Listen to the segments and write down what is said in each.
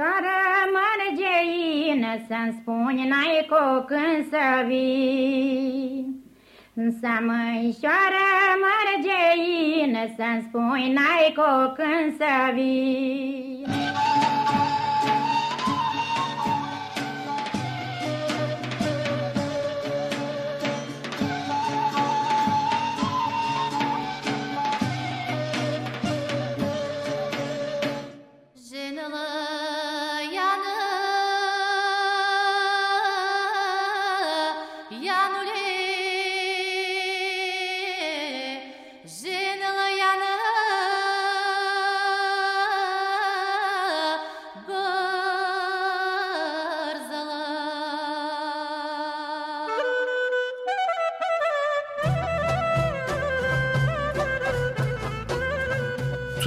măișoară mărgeină, Să-mi spuni n-ai cu când să vii. Să măișoară mărgeină, Să-mi spui n-ai cu când să vii.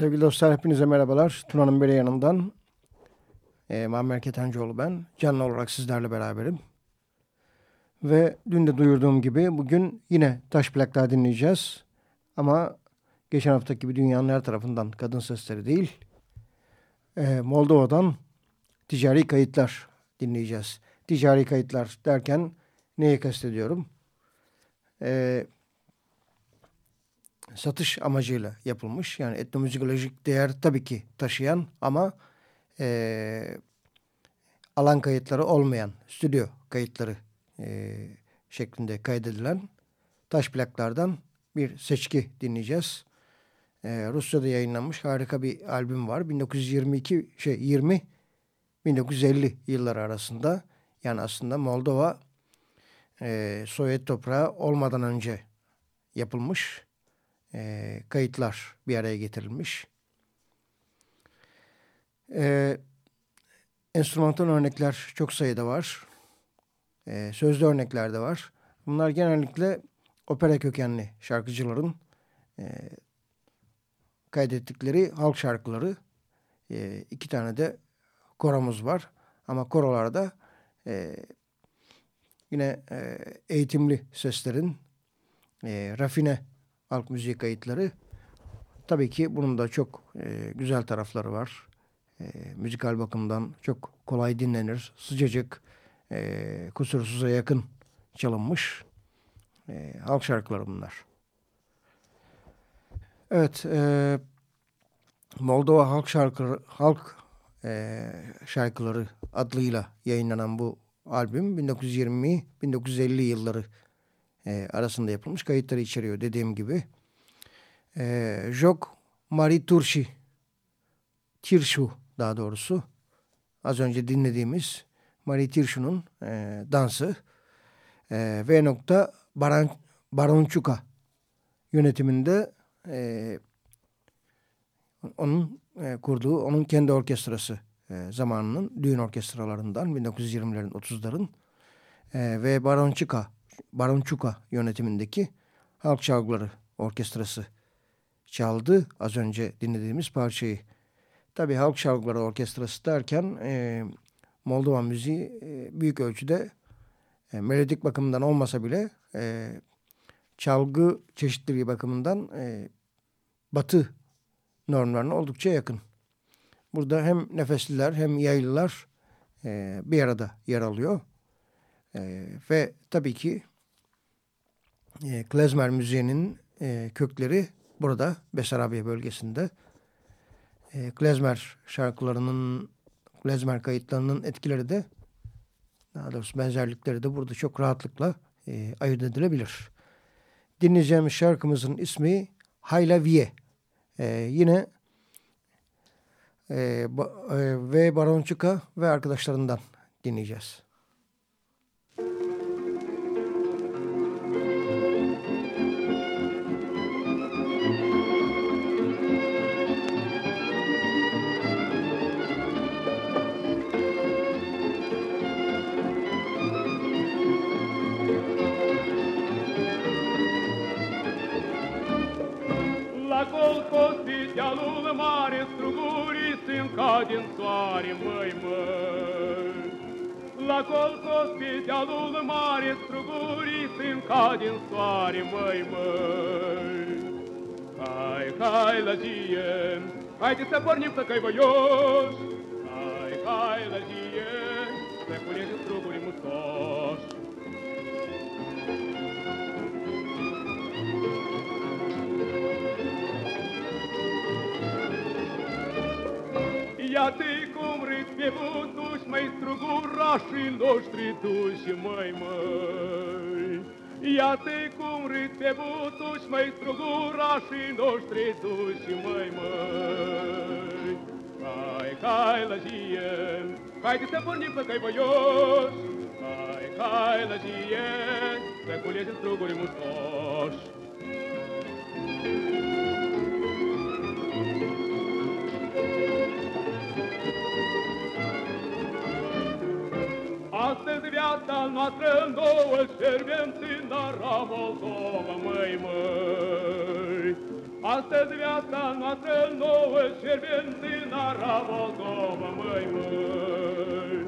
Sevgili dostlar hepinize merhabalar. Tuna'nın beri yanından. E, Muammer Ketencoğlu ben. Canlı olarak sizlerle beraberim. Ve dün de duyurduğum gibi bugün yine taş plaklar dinleyeceğiz. Ama geçen haftaki gibi dünyanın her tarafından kadın sesleri değil. E, Moldova'dan ticari kayıtlar dinleyeceğiz. Ticari kayıtlar derken neyi kastediyorum? Eee satış amacıyla yapılmış. Yani etnomüzikolojik değer tabii ki taşıyan ama e, alan kayıtları olmayan stüdyo kayıtları e, şeklinde kaydedilen taş plaklardan bir seçki dinleyeceğiz. E, Rusya'da yayınlanmış harika bir albüm var. 1922 şey 20 1950 yılları arasında yani aslında Moldova e, Sovyet toprağı olmadan önce yapılmış e, kayıtlar bir araya getirilmiş. E, enstrümantal örnekler çok sayıda var. e, sözlü örnekler de var. Bunlar genellikle opera kökenli şarkıcıların e, kaydettikleri halk şarkıları. E, iki tane de koromuz var. Ama korolarda e, yine e, eğitimli seslerin e, rafine halk müziği kayıtları. Tabii ki bunun da çok e, güzel tarafları var. E, müzikal bakımdan çok kolay dinlenir. Sıcacık, e, kusursuza yakın çalınmış e, halk şarkıları bunlar. Evet, e, Moldova Halk Şarkıları, Halk e, Şarkıları adlıyla yayınlanan bu albüm 1920-1950 yılları e, arasında yapılmış kayıtları içeriyor dediğim gibi. E, Jok Mari Turşi, Tirşu daha doğrusu az önce dinlediğimiz Mari Tirşu'nun e, dansı e, V. Baran, Baronçuka yönetiminde e, onun e, kurduğu, onun kendi orkestrası e, zamanının düğün orkestralarından 1920'lerin 30'ların e, ve Baronçuka, Baronçuka yönetimindeki halk çalgıları orkestrası çaldı. Az önce dinlediğimiz parçayı. Tabii halk çalgıları orkestrası derken e, Moldova müziği e, büyük ölçüde e, melodik bakımından olmasa bile e, çalgı çeşitliliği bakımından e, batı normlarına oldukça yakın. Burada hem nefesliler hem yaylılar e, bir arada yer alıyor. E, ve tabii ki e, klezmer müziğinin e, kökleri burada Besarabya bölgesinde. E, klezmer şarkılarının, klezmer kayıtlarının etkileri de daha doğrusu benzerlikleri de burada çok rahatlıkla e, ayırt edilebilir. Dinleyeceğimiz şarkımızın ismi Hayla Vie. E, yine e, ba, e, ve Baronçuka ve arkadaşlarından dinleyeceğiz. Din soare, măi, măi. La colcos pe dealul mare, strugurii sunt ca din soare, măi, măi. Hai, hai la zie, haide să pornim să căi voioși. Hai, hai la zie, să culegem strugurii ты, кумры, спевут уж мои стругу, раши нож тритущий мой мой. Я ты, кумры, спевут уж мои стругу, раши нож тритущий мой мой. Хай, хай, лазиен, хай ты сапорник, пока боешь. Хай, хай, лазиен, закулесен стругу ремусош. ta noastră nouă Șerbem ținara Moldova, măi, măi. Astăzi viața noastră nouă Șerbem ținara Moldova, măi, măi.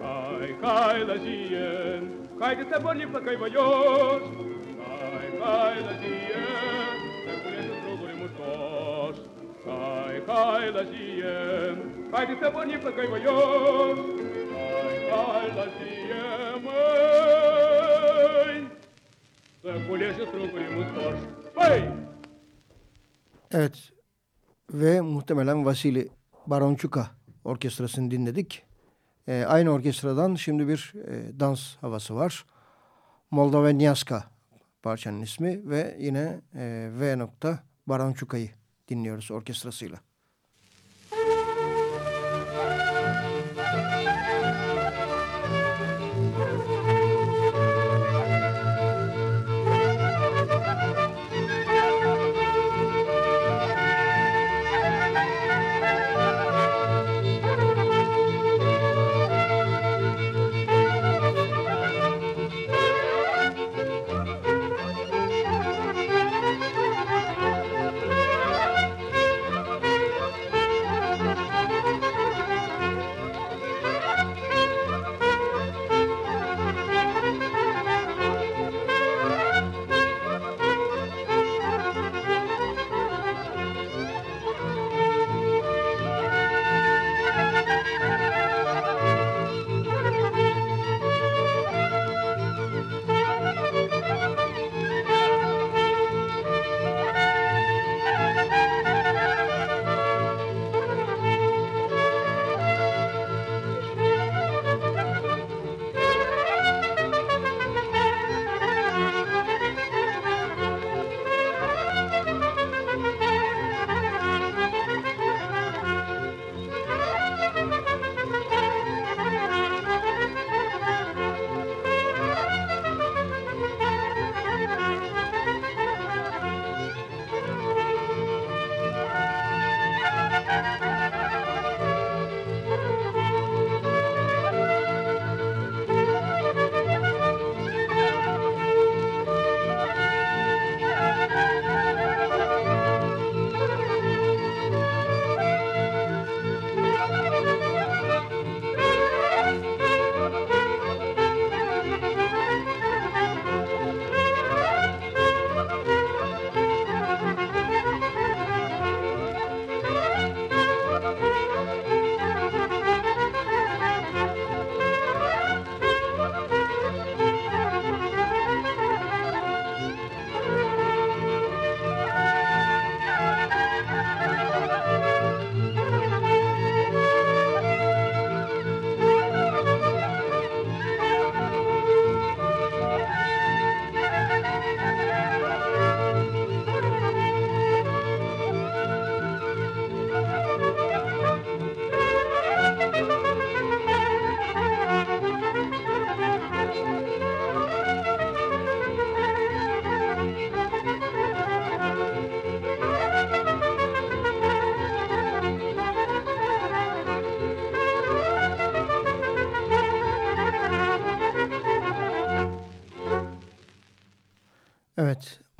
Cai, cai, lăjien, cai că se pornim pe căi băioși, Cai, cai, lăjien, se pune în struguri hai, Cai, cai, lăjien, cai că se pornim pe căi băioși, voioși. Evet ve muhtemelen Vasili Baronçuka orkestrasını dinledik. Ee, aynı orkestradan şimdi bir e, dans havası var. Moldovenyaska parçanın ismi ve yine e, V. Baronçuka'yı dinliyoruz orkestrasıyla.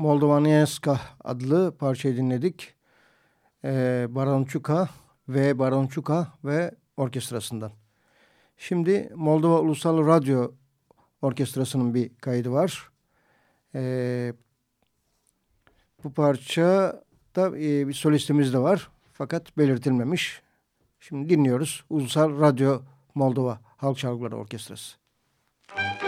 Evet, Moldovaneska adlı parçayı dinledik. Ee, Baronçuka ve Baronçuka ve orkestrasından. Şimdi Moldova Ulusal Radyo Orkestrası'nın bir kaydı var. Ee, bu parça da e, bir solistimiz de var. Fakat belirtilmemiş. Şimdi dinliyoruz. Ulusal Radyo Moldova Halk Çalgıları Orkestrası. Müzik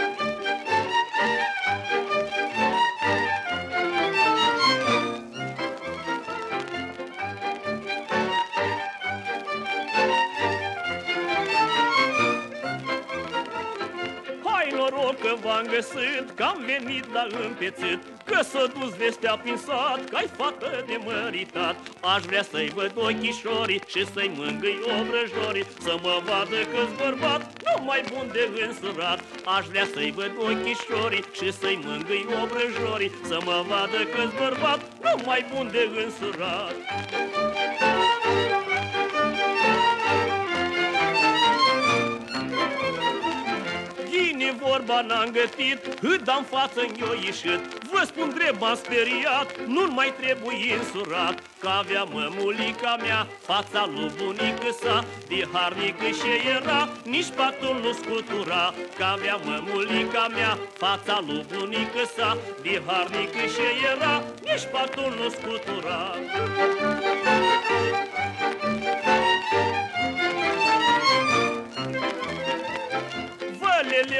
v-am găsit, că am venit la împețit Că s-a dus vestea prin sat, că-ai fată de măritat. Aș vrea să-i văd ochișorii și să-i mângâi obrăjorii Să mă vadă că-s bărbat, nu mai bun de însurat. Aș vrea să-i văd ochișorii și să-i mângâi obrăjorii Să mă vadă că-s bărbat, nu mai bun de însurat vorba n-am gătit Cât am față mi-o ieșit. Vă spun drept m-am speriat Nu mai trebuie însurat. Că avea mămulica mea Fața lui bunică sa De harnică și era Nici patul nu scutura. Că avea mămulica mea Fața lui bunică sa De harnică și era Nici patul nu scutura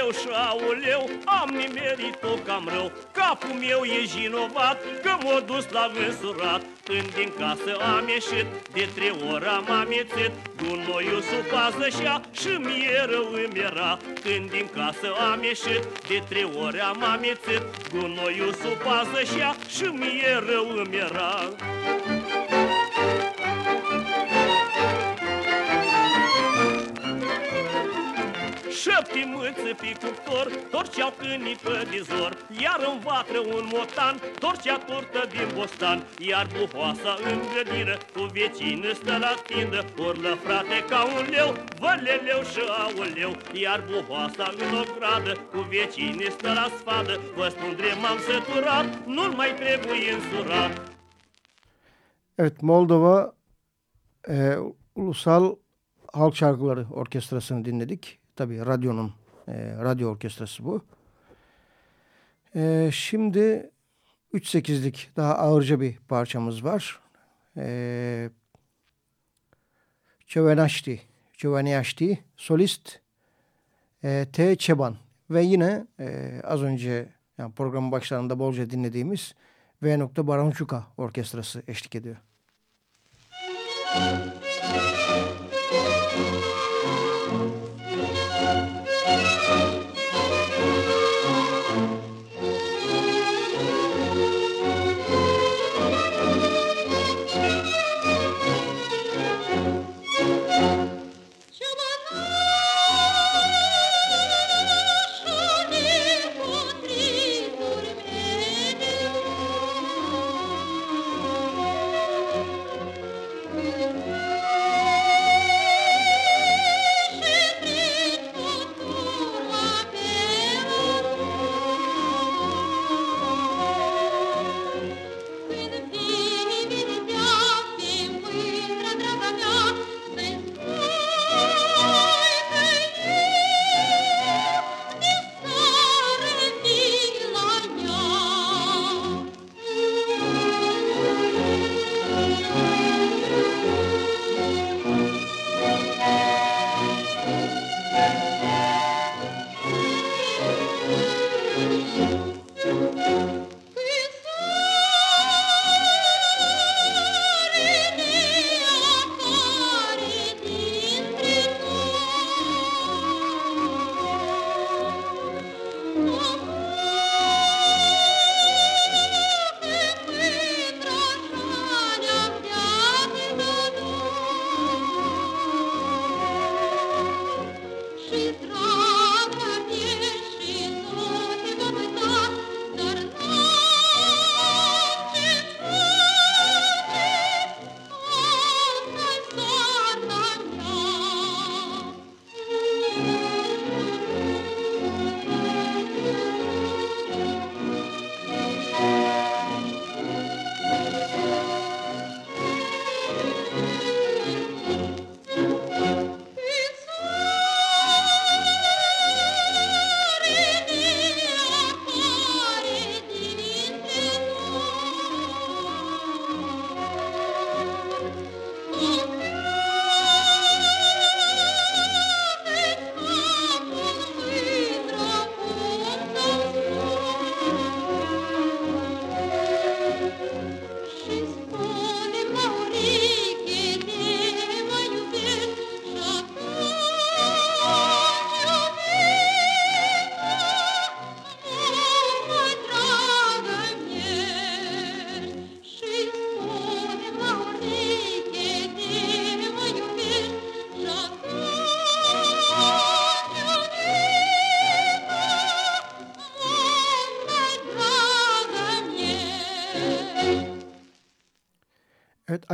leu și auleu Am nimerit-o cam rău. Capul meu e jinovat Că m-a dus la însurat. Când din casă am ieșit De trei ori am amețit. Gunoiul sub pază și-a Și mie rău îmi era. Când din casă am ieșit De trei ori am amețit. Gunoiul sub pază și-a Și mie rău îmi era Șapte mâță pe cuptor, torceau câinii pe dizor Iar în vatră un motan, torcea turtă din bostan Iar buhoasa în grădină, cu vecină stă la tindă Urlă frate ca un leu, văleleu și auleu Iar buhoasa în o gradă, cu vecină stă la sfadă Vă spun drept m-am săturat, nu mai trebuie însurat Evet Moldova e, Ulusal Halk Şarkıları Orkestrası'nı dinledik. Tabii radyonun, e, radyo orkestrası bu. E, şimdi 3-8'lik daha ağırca bir parçamız var. E, Çövenaşti, solist e, T. Çeban ve yine e, az önce yani programın başlarında bolca dinlediğimiz V. Barançuka orkestrası eşlik ediyor. Müzik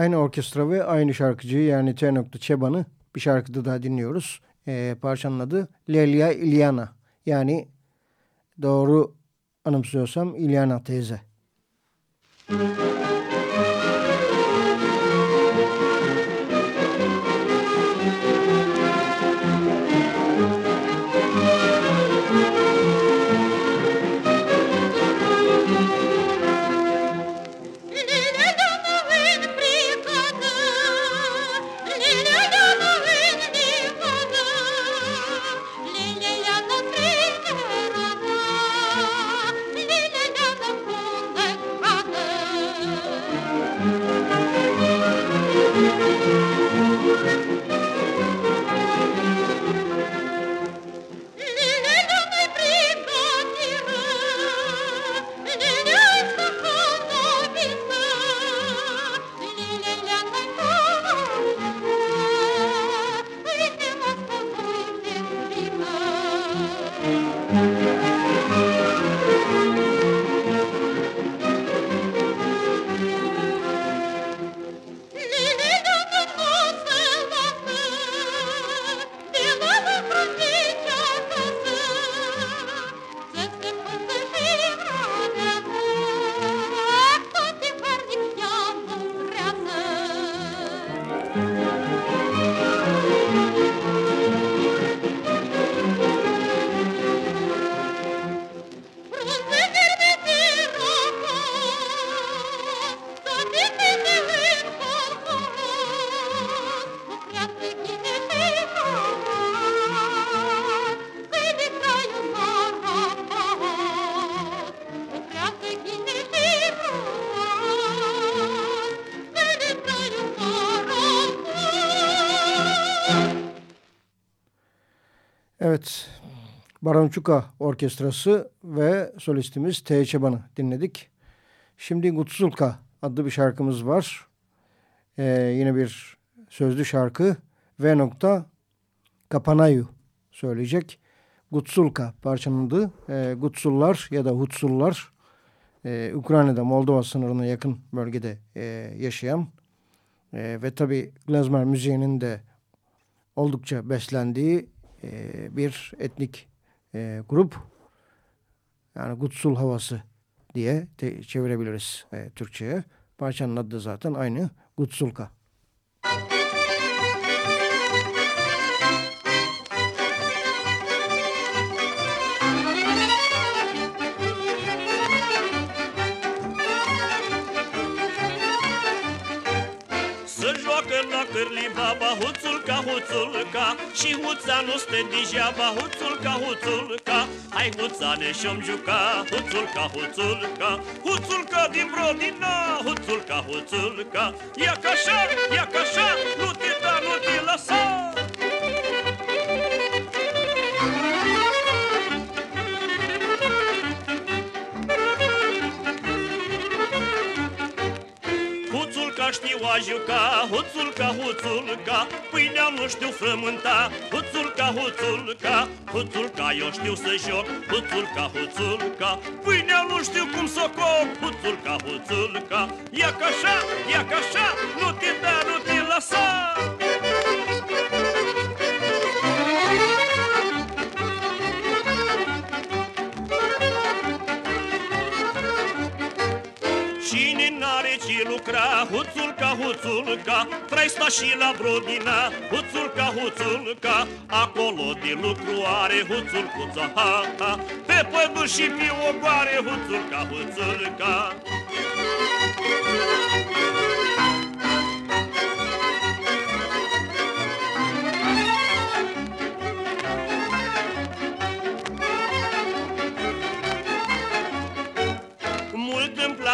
aynı orkestra ve aynı şarkıcıyı yani T. Çeban'ı bir şarkıda daha dinliyoruz. E, parçanın adı Lelia İlyana. Yani doğru anımsıyorsam İlyana teyze. Müzik Baronçuka Orkestrası ve solistimiz T. Çaban'ı dinledik. Şimdi Gutsulka adlı bir şarkımız var. Ee, yine bir sözlü şarkı. V. nokta Kapanayu söyleyecek. Gutsulka parçanın adı. Ee, Gutsullar ya da Hutsullar e, Ukrayna'da Moldova sınırına yakın bölgede e, yaşayan e, ve tabi Glazmer müziğinin de oldukça beslendiği e, bir etnik e, grup. Yani Gutsul havası diye çevirebiliriz e, Türkçe'ye. Parçanın adı zaten aynı Gutsulka. cârli huțulca, huțulca Și huța nu stă degeaba, huțulca, huțulca. Hai huțane și-om juca, huțulca, huțulca. Huțulca din Brodina, huțulca, huțulca. Ia ca așa, ia ca așa, nu te știu a juca Huțulca, huțulca Pâinea nu știu frământa. Huțulca, huțulca Huțulca, eu știu să joc. Huțulca, huțulca Pâinea nu știu cum să o coc. Huțulca, huțulca Ia ca așa, ia ca așa Nu te da, nu te lăsa ce lucra Huțulca, huțulca Trai sta și la Brodina Huțulca, huțulca Acolo de lucru are Huțulcuța, ha, ha Pe păduri și pe ogoare Huțulca, huțulca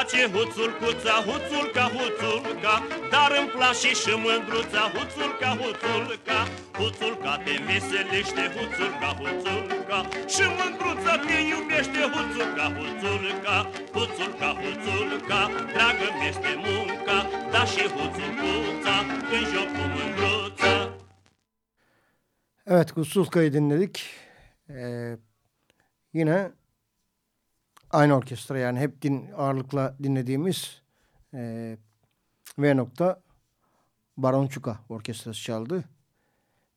place huțul cuța, huțul ca huțul ca Dar îmi place și mândruța, huțul ca huțul ca Huțul ca te veselește, huțul ca huțul ca Și mândruța te iubește, huțul ca huțul ca Huțul ca huțul ca, dragă este munca Da și huțul cuța, în joc cu mândruța Evet Kutsuz Kayı dinledik. Ee, yine orkestra yani hep din ağırlıkla dinlediğimiz e, V nokta Baron Orkestrası çaldı.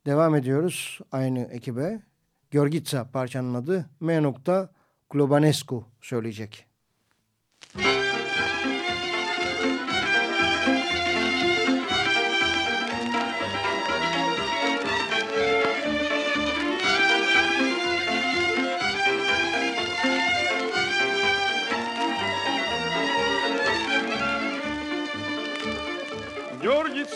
Devam ediyoruz aynı ekibe. Georgitsa parçanın adı M. Globanescu söyleyecek.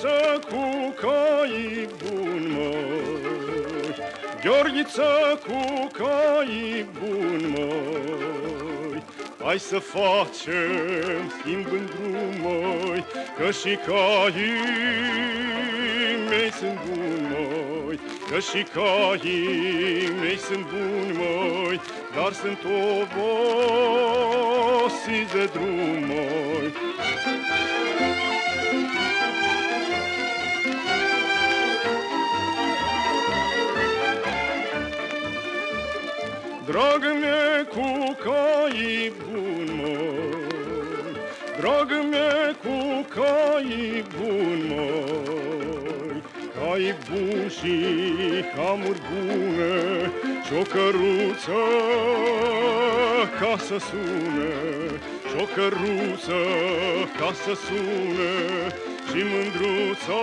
Gheorghiță cu cai bun, măi, Gheorghiță cu cai bun, măi, Hai să facem schimb în drum, măi, Că și caii mei sunt buni, măi, Că și caii mei sunt buni, măi, Dar sunt obosiți de drum, măi. Dragă mea cu cai bun, măi, Dragă mea cu cai bun, măi, ai bușii, hamur bune Și o căruță ca să sune. Și o căruță ca să sune Și mândruța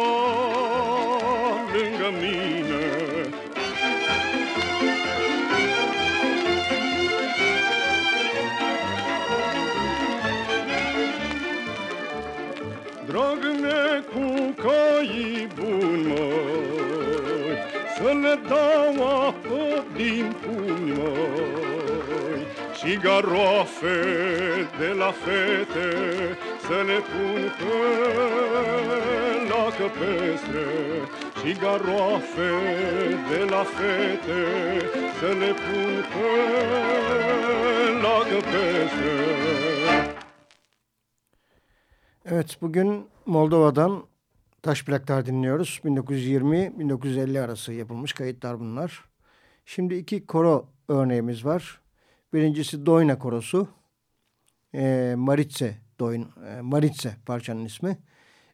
lângă mine. Drag-ne cu caii Apă din pumni, măi, Și garoafe de la fete Să le pun pe la căpestre Și garoafe de la fete Să le pun pe la căpestre Evet bugün Moldova'dan taş plaklar dinliyoruz. 1920-1950 arası yapılmış kayıtlar bunlar. Şimdi iki koro örneğimiz var. Birincisi Doyna korosu. E, Maritse, Doyn, e, Maritse parçanın ismi.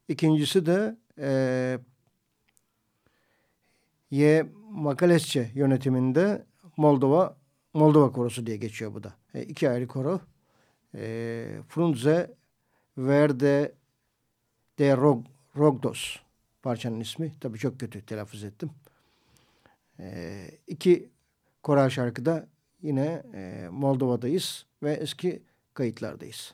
İkincisi de e, Ye Makalesçe yönetiminde Moldova Moldova korosu diye geçiyor bu da. E, iki ayrı koro. E, Frunze Verde de Rog, Rogdos parçanın ismi. Tabii çok kötü telaffuz ettim. E, iki koral şarkıda yine e, Moldova'dayız ve eski kayıtlardayız.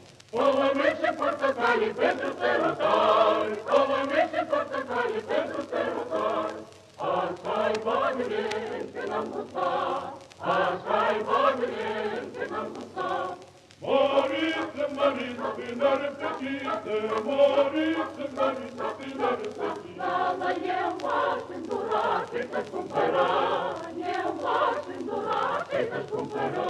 Povomește portocalii pentru ferotar, Povomește portocalii pentru ferotar. Așa-i banii când am gustat, Așa-i banii când am gustat. Moriți, măriți, tânări plăcite, Moriți, măriți, tânări plăcite. Tată, eu aș îndura ce te-aș cumpăra, Eu aș îndura ce te-aș cumpăra.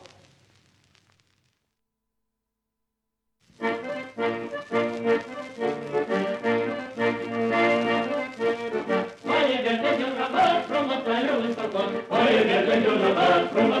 Ой, я дядя, дядя, дядя, дядя, дядя, дядя, дядя,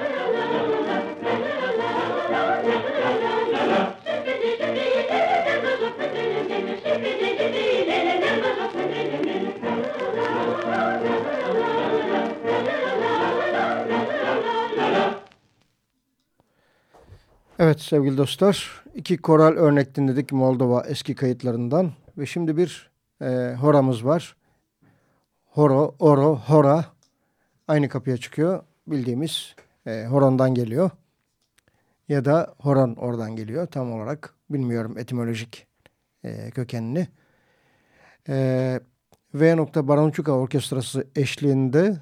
Evet sevgili dostlar, iki koral örnek dinledik Moldova eski kayıtlarından ve şimdi bir e, horamız var. Horo, oro, hora aynı kapıya çıkıyor. Bildiğimiz e, horondan geliyor ya da horon oradan geliyor tam olarak bilmiyorum etimolojik e, kökenini. E, V. Baronçuka Orkestrası eşliğinde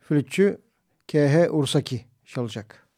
flütçü K.H. Ursaki çalacak.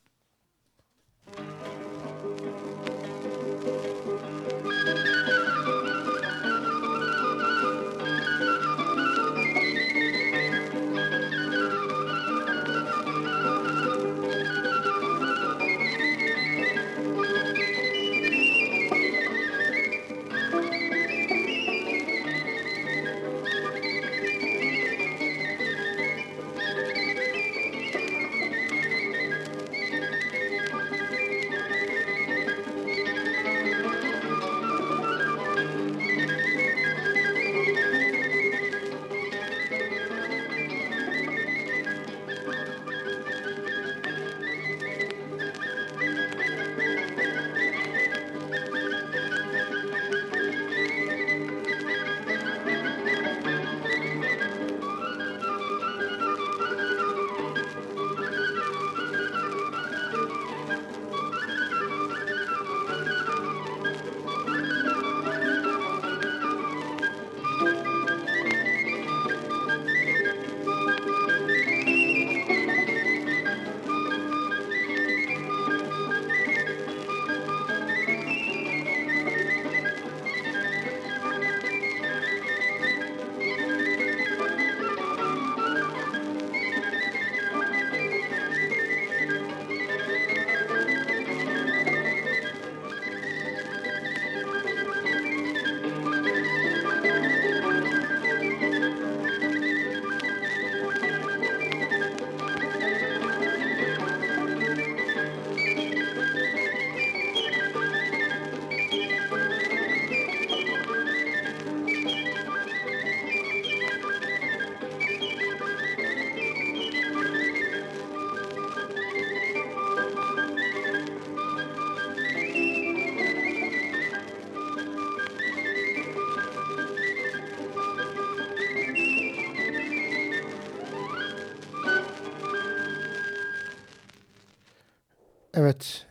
Evet.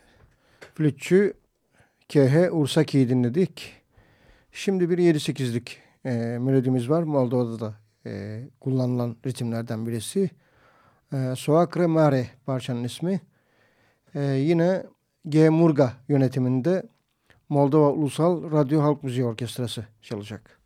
Flütçü K.H. Ursaki'yi dinledik. Şimdi bir 7-8'lik e, melodimiz var. Moldova'da da e, kullanılan ritimlerden birisi. E, Soakre Mare parçanın ismi. E, yine G. Murga yönetiminde Moldova Ulusal Radyo Halk Müziği Orkestrası çalacak.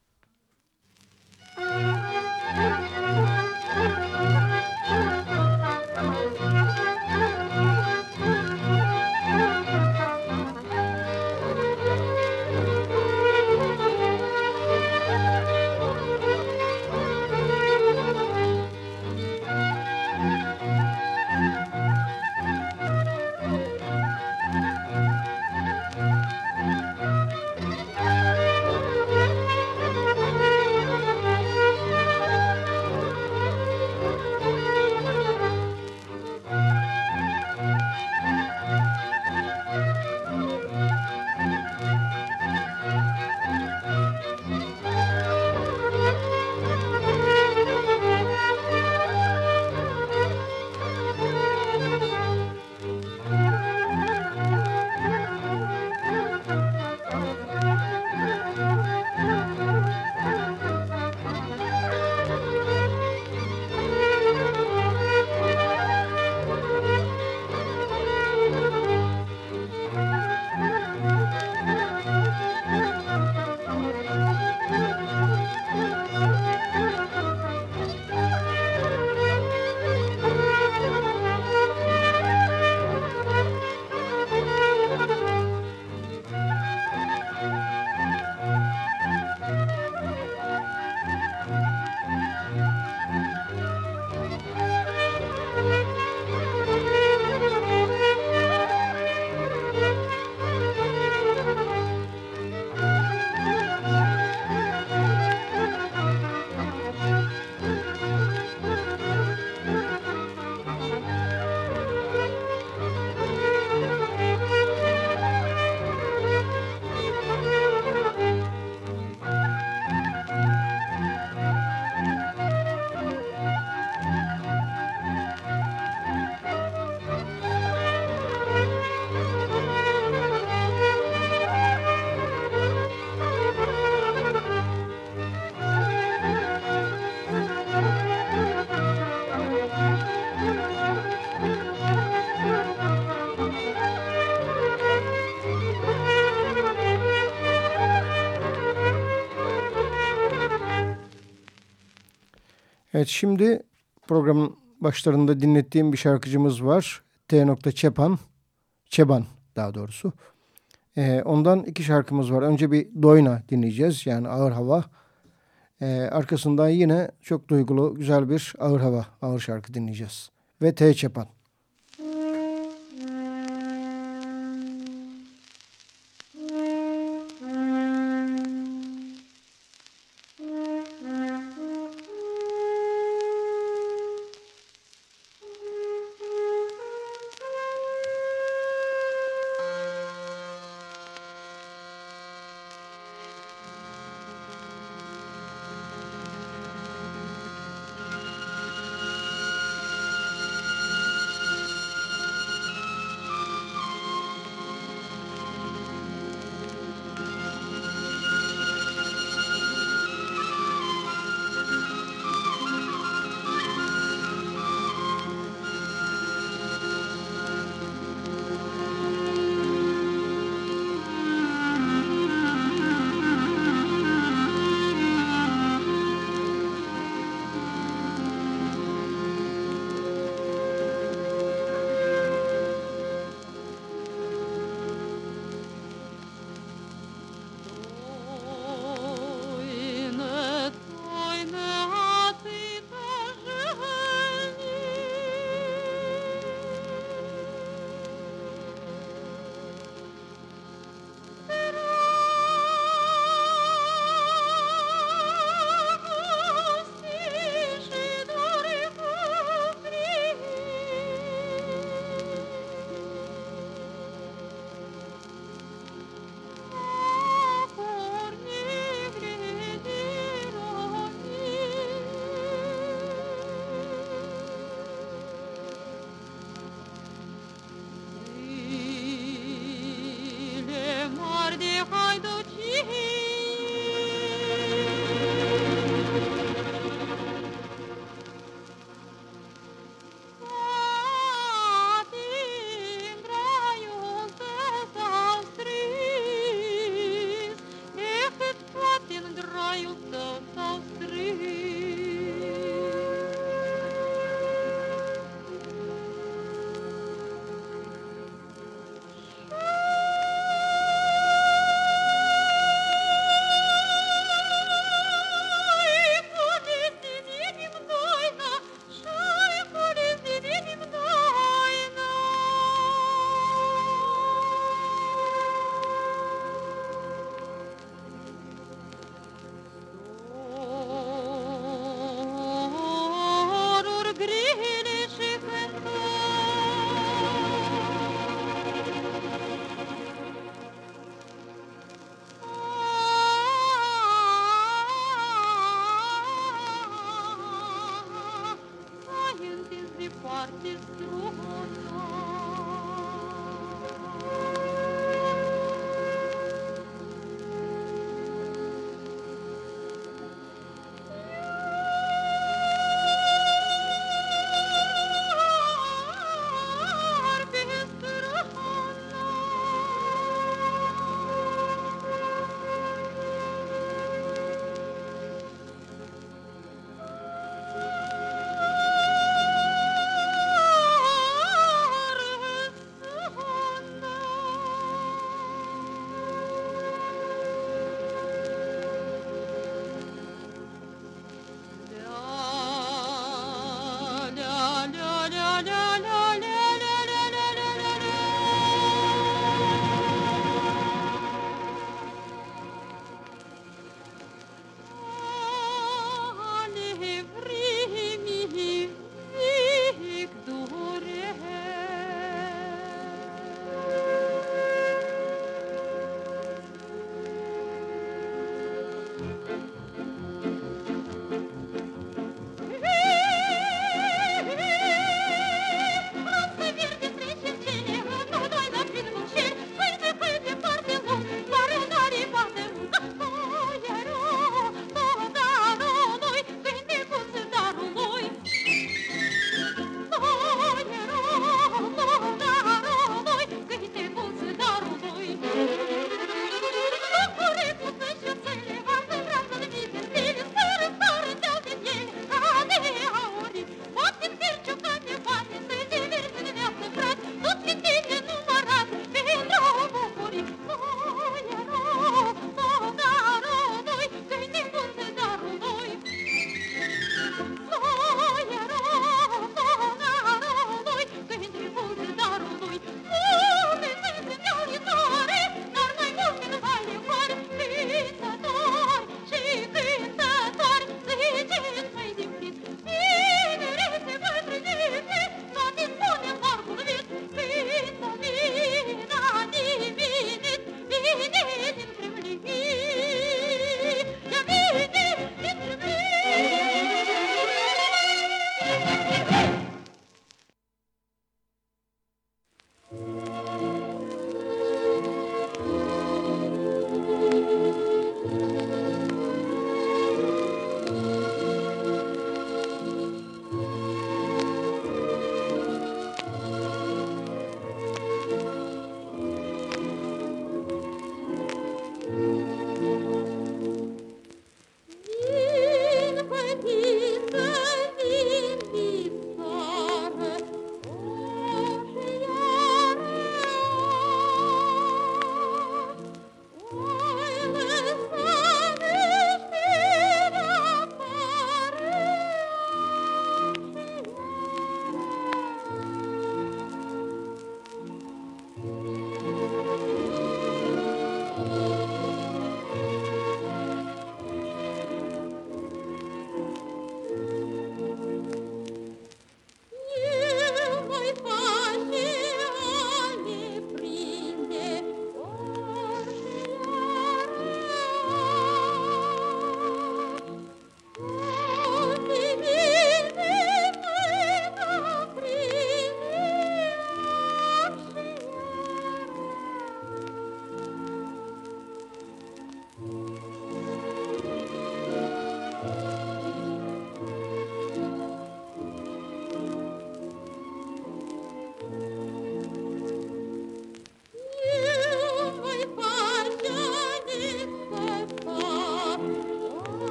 Evet şimdi programın başlarında dinlettiğim bir şarkıcımız var. T. Çepan. Çeban daha doğrusu. Ee, ondan iki şarkımız var. Önce bir Doyna dinleyeceğiz. Yani ağır hava. Ee, arkasından yine çok duygulu güzel bir ağır hava, ağır şarkı dinleyeceğiz. Ve T. Çepan.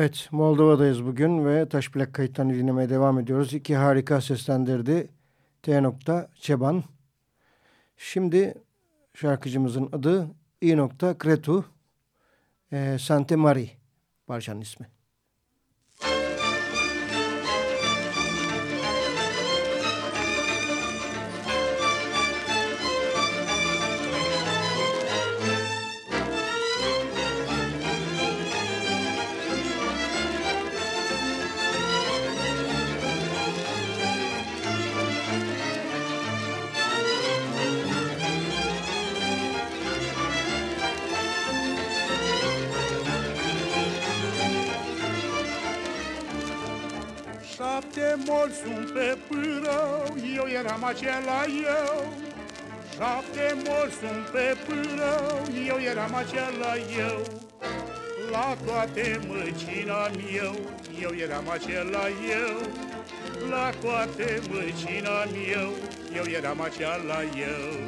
Evet Moldova'dayız bugün ve taş plak kayıtlarını dinlemeye devam ediyoruz. İki harika seslendirdi T. Çeban. Şimdi şarkıcımızın adı I. Kretu e, Sante Mari parçanın ismi. Șapte moli sunt pe pârău, eu eram acela eu. Șapte moli sunt pe pârău, eu eram acela eu. La toate măcina eu, eu eram acela eu. La toate măcina eu, eu eram acela eu.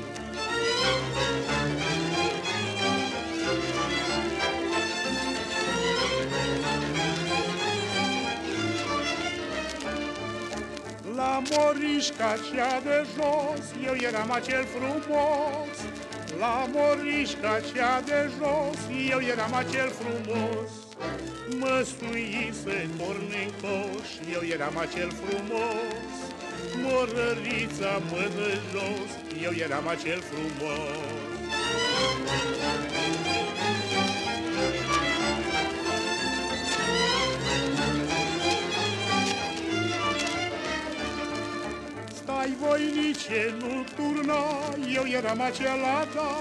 La morișca cea de jos, eu eram acel frumos. La morișca cea de jos, eu eram acel frumos. Mă sui să torn în coș, eu eram acel frumos. Morărița mă de jos, eu eram acel frumos. Stai voinice, nu turna, eu eram acela da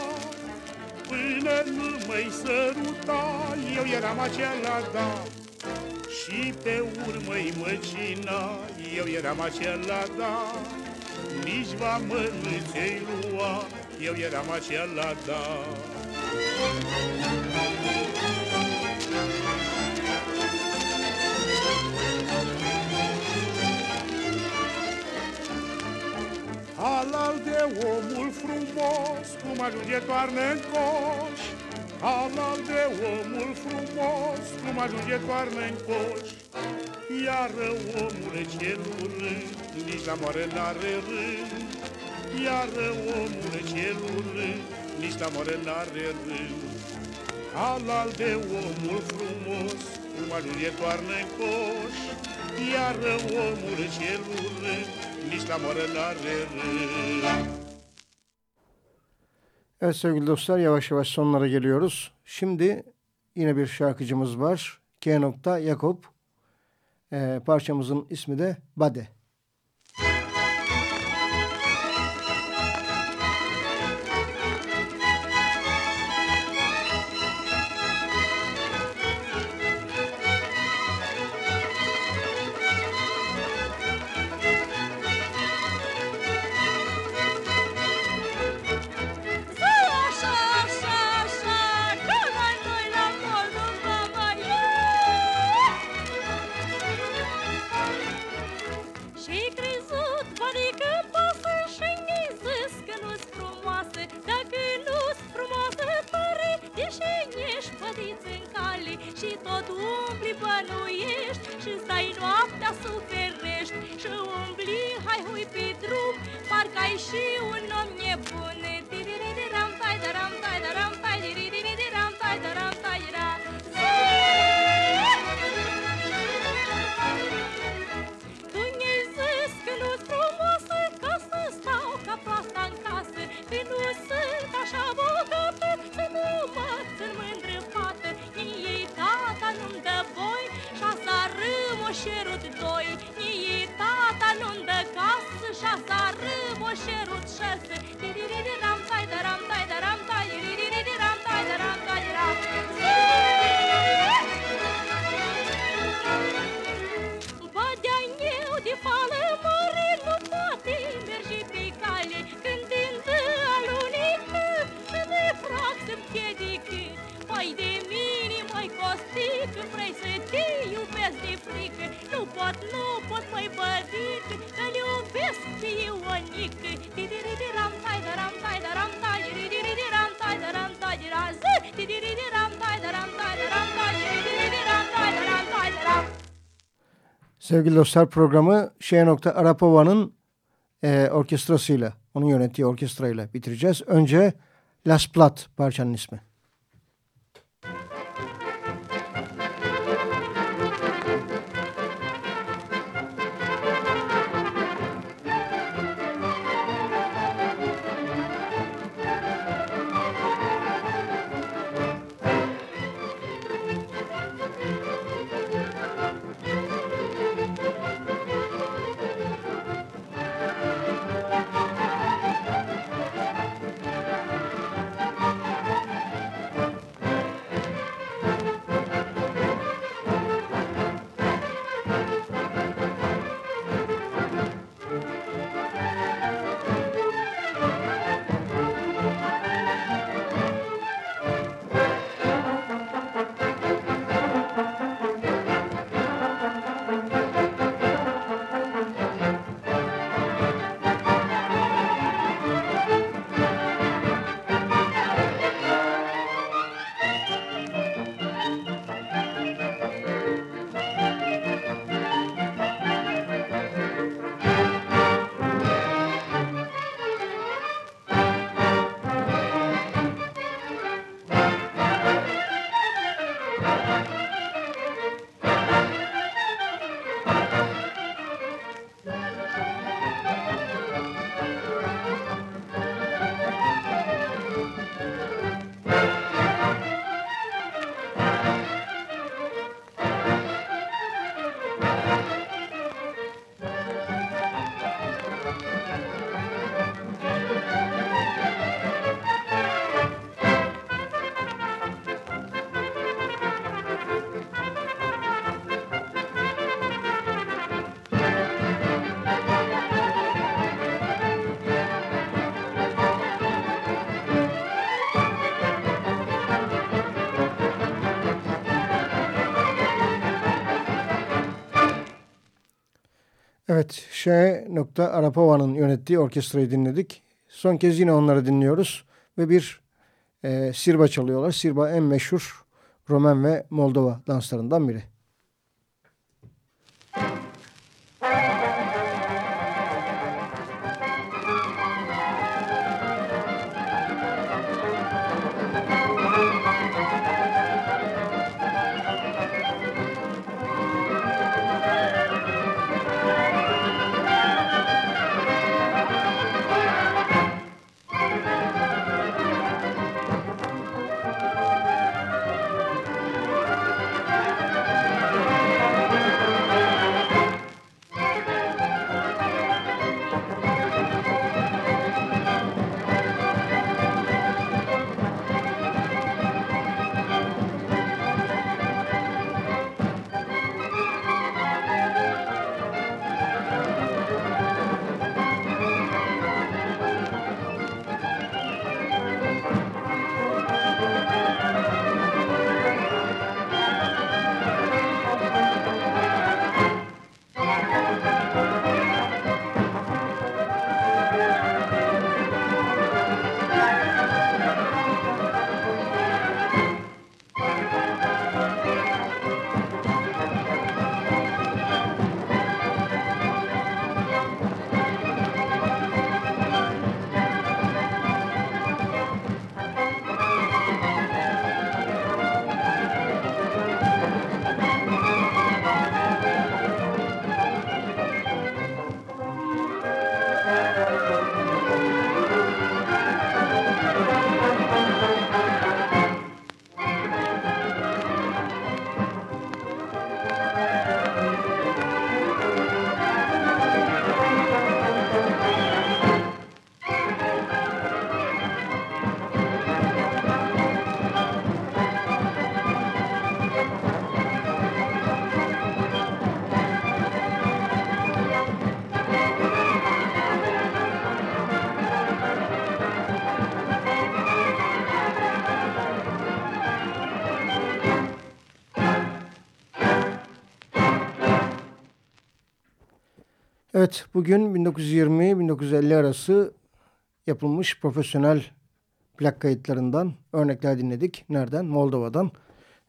Până nu mai săruta, eu eram acela da Și pe urmă-i măcina, eu eram acela da Nici va mănânței lua, eu eram acela da Halal de omul frumos, cum ajunge toarnă în coș. Halal de omul frumos, cum ajunge toarnă în coș. Iar omul cel urât, nici la moare n-are rând. Iar omul cel urât, nici la moare n-are rând. Halal de omul frumos, cum ajunge toarnă în coș. Iar omul cel urât, Evet sevgili dostlar yavaş yavaş sonlara geliyoruz. Şimdi yine bir şarkıcımız var. K. Jakob. Ee, parçamızın ismi de Bade. și stai noaptea suferești Și umbli hai hui pe drum, parcă ai și Sevgili dostlar programı Ş. Arapova'nın e, orkestrasıyla, onun yönettiği orkestrayla bitireceğiz. Önce Las Plat parçanın ismi. Evet, Ş. Arapova'nın yönettiği orkestrayı dinledik. Son kez yine onları dinliyoruz ve bir e, sirba çalıyorlar. Sirba en meşhur Romen ve Moldova danslarından biri. Evet bugün 1920-1950 arası yapılmış profesyonel plak kayıtlarından örnekler dinledik. Nereden? Moldova'dan.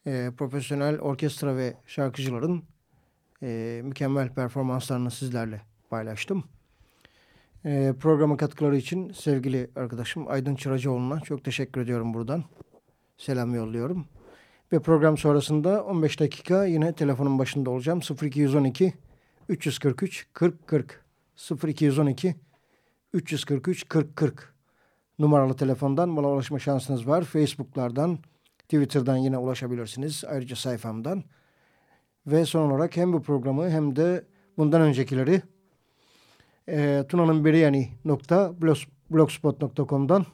E, profesyonel orkestra ve şarkıcıların e, mükemmel performanslarını sizlerle paylaştım. E, programa katkıları için sevgili arkadaşım Aydın Çıracıoğlu'na çok teşekkür ediyorum buradan. Selam yolluyorum. Ve program sonrasında 15 dakika yine telefonun başında olacağım. 0212 343 40 40 0212 343 40 40 numaralı telefondan bana ulaşma şansınız var. Facebook'lardan, Twitter'dan yine ulaşabilirsiniz. Ayrıca sayfamdan. Ve son olarak hem bu programı hem de bundan öncekileri e, tunanınberiyani.blogspot.com'dan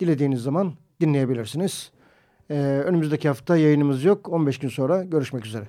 dilediğiniz zaman dinleyebilirsiniz. E, önümüzdeki hafta yayınımız yok. 15 gün sonra görüşmek üzere.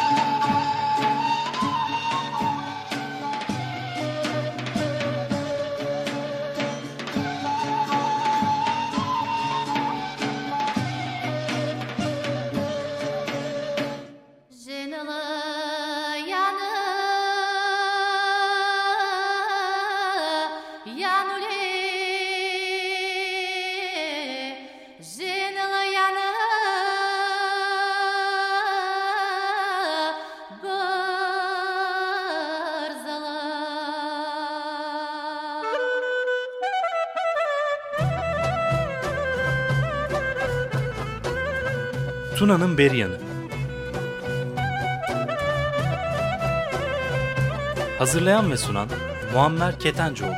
Tuna'nın Beryanı Hazırlayan ve sunan Muammer Ketencoğlu